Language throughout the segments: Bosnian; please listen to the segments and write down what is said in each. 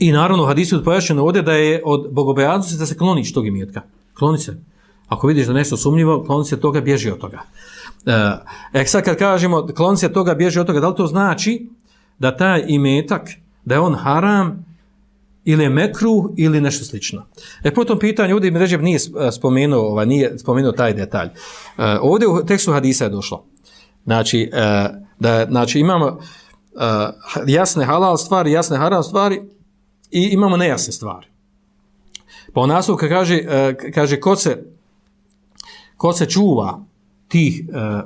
I naravno, hadisu od pojašnjeno ovdje da je od bogobojaznosti da se kloniš tog imetka. Kloni se. Ako vidiš da nešto sumnjivo, kloni se toga, bježi od toga. E, e sad kad kažemo kloni se toga, bježi od toga, da li to znači da taj imetak, da je on haram ili je mekru ili nešto slično. E po tom pitanju, ovdje mi Ređeb nije e, spomenuo, ovaj, nije spomenuo taj detalj. E, ovdje u tekstu hadisa je došlo. Znači, e, da, znači imamo e, jasne halal stvari, jasne haram stvari i imamo nejasne stvari. Pa u naslovka kaže, e, kaže ko se, ko se čuva tih e, e,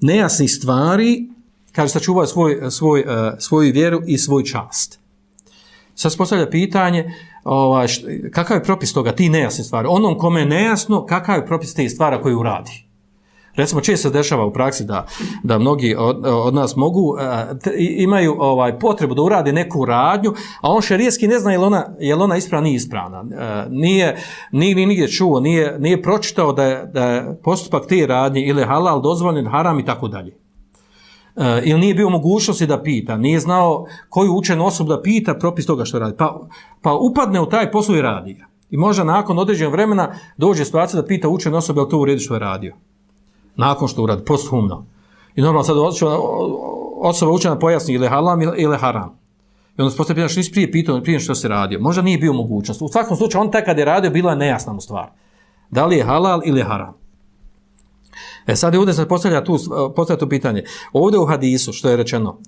nejasnih stvari, kaže sačuvaju svoj, svoj, svoju vjeru i svoj čast. Sad se postavlja pitanje, ovaj, kakav je propis toga, ti nejasne stvari. Onom kome je nejasno, kakav je propis te stvari koje uradi. Recimo, često se dešava u praksi da, da mnogi od, od nas mogu, e, t, imaju ovaj potrebu da urade neku radnju, a on šerijski ne zna je li ona, je li ona ispravna, nije ispravna. E, nije, nije, nije nigdje čuo, nije, nije pročitao da je, da je postupak te radnje ili halal, dozvoljen, haram i tako dalje. E, ili nije bio mogućnosti da pita, nije znao koju učenu osobu da pita propis toga što radi. Pa, pa upadne u taj posao i radi ga. I možda nakon određenog vremena dođe situacija da pita učen osobu je to u redu što je radio. Nakon što uradi, posthumno. I normalno sad osoba učena pojasni ili halam ili haram. I onda se postoje pitanje što nisi prije pitao prije što se radio. Možda nije bio mogućnost. U svakom slučaju on taj kad je radio bila je nejasna mu stvar. Da li je halal ili haram. E sad je ovdje se postavlja tu, postavlja tu pitanje. Ovdje u hadisu, što je rečeno,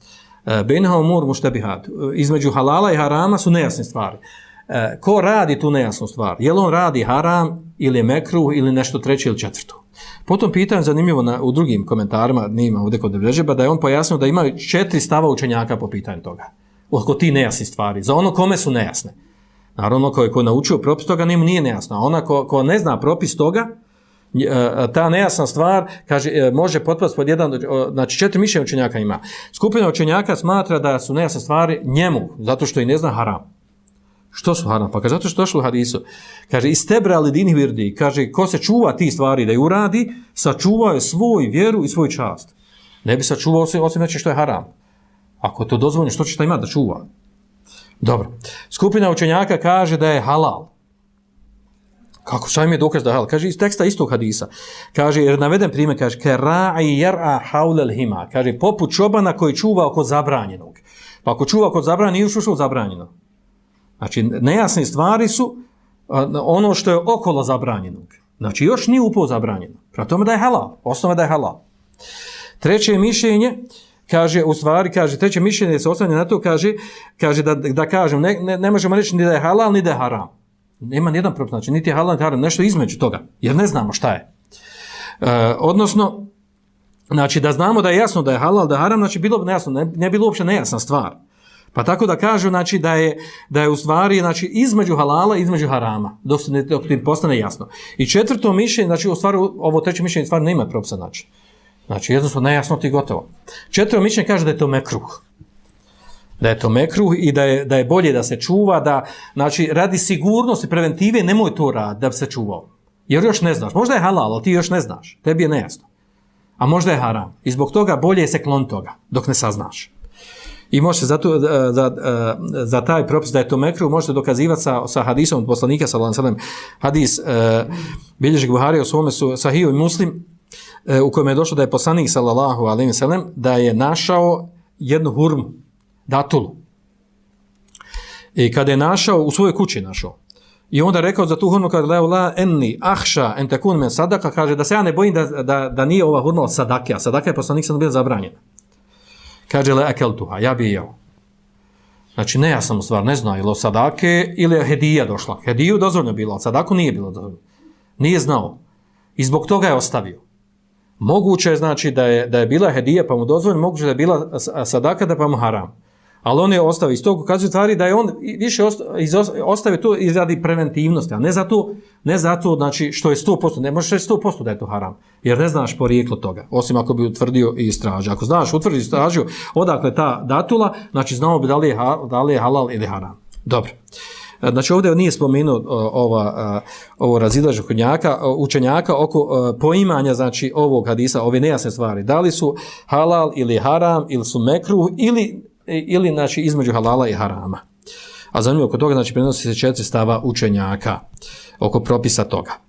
e, Benha umur muštebihad, između halala i harama su nejasne stvari. E, ko radi tu nejasnu stvar? Je on radi haram ili je mekru ili nešto treće ili četvrto? Potom pitan zanimljivo na, u drugim komentarima, nema ovdje kod Brežeba, da je on pojasnio da ima četiri stava učenjaka po pitanju toga. Oko ti nejasni stvari. Za ono kome su nejasne. Naravno, ono ko je ko naučio propis toga, njemu nije nejasno. A ona ko, ko ne zna propis toga, e, ta nejasna stvar kaže e, može potpast pod jedan e, znači četiri mišljenja učenjaka ima skupina učenjaka smatra da su nejasne stvari njemu zato što i ne zna haram što su haram pa kaže zato što došlo u hadisu kaže istebrali dini virdi kaže ko se čuva ti stvari da ju uradi sačuvao je svoj vjeru i svoj čast ne bi sačuvao osim, osim neće što je haram ako to dozvoljeno što će ta imati da čuva dobro skupina učenjaka kaže da je halal Kako šta im je dokaz da je halal? Kaže iz teksta istog hadisa. Kaže, jer naveden primjer, kaže, ke ra'i jar'a haulel hima. Kaže, poput čobana koji čuva oko zabranjenog. Pa ako čuva oko zabranjenog, nije ušao zabranjeno. Znači, nejasne stvari su ono što je okolo zabranjenog. Znači, još nije upo zabranjeno. Prema tome da je halal. Osnova da je halal. Treće mišljenje, kaže, u stvari, kaže, treće mišljenje se ostane na to, kaže, kaže da, da kažem, ne, ne, ne možemo reći ni da je halal, ni da je haram. Nema nijedan problem, znači niti je halal, niti haram, nešto između toga, jer ne znamo šta je. E, odnosno, znači da znamo da je jasno da je halal, da je haram, znači bilo bi nejasno, ne, ne bilo uopće nejasna stvar. Pa tako da kažu, znači da je, da je u stvari, znači između halala i između harama, dok se ne, dok ti postane jasno. I četvrto mišljenje, znači u stvari, ovo treće mišljenje stvarno nema propisa, znači. Znači, jednostavno, nejasno ti gotovo. Četvrto mišljenje kaže da je to mekruh da je to mekruh i da je, da je bolje da se čuva, da, znači, radi sigurnosti, preventive, nemoj to rad da bi se čuvao. Jer još ne znaš. Možda je halal, ali ti još ne znaš. Tebi je nejasno. A možda je haram. I zbog toga bolje je se klon toga, dok ne saznaš. I možete za, eh, za, eh, za taj propis da je to mekruh, možete dokazivati sa, sa hadisom od poslanika, sa lansanem, hadis eh, uh, bilježeg Buhari u svome su sahiju i muslim, u kojem je došlo da je poslanik, sallallahu alaihi sallam, da je našao jednu hurmu, datulu. I kada je našao, u svojoj kući našao, i onda rekao za tu hurmu, kada la la enni ahša en takun men sadaka, kaže da se ja ne bojim da, da, da nije ova hurma od sadake, a sadaka je poslanik sam bila zabranjena. Kaže le akeltuha, ja bi jeo. Znači, ne ja sam stvar, ne znao, ili od sadake ili je hedija došla. Hediju dozvoljno bilo, a sadaku nije bilo dozvoljno. Nije znao. I zbog toga je ostavio. Moguće je, znači, da je, da je bila hedija pa mu dozvoljno, moguće da je bila sadaka da pa mu haram. Ali on je ostao iz tog ukazuju stvari da je on više ostavio to i radi preventivnosti, a ne zato, ne zato znači, što je 100%, ne možeš reći 100% da je to haram, jer ne znaš porijeklo toga, osim ako bi utvrdio i istražio. Ako znaš, utvrdi i istražio odakle ta datula, znači znamo bi da li je, da li je halal ili haram. Dobro. E, znači ovdje nije spomenuo ova, ovo razilaže učenjaka, učenjaka oko e, poimanja znači ovog hadisa, ove nejasne stvari. Da li su halal ili haram, ili su mekruh, ili ili znači između halala i harama. A zanimljivo oko toga, znači, prenosi se četiri stava učenjaka oko propisa toga.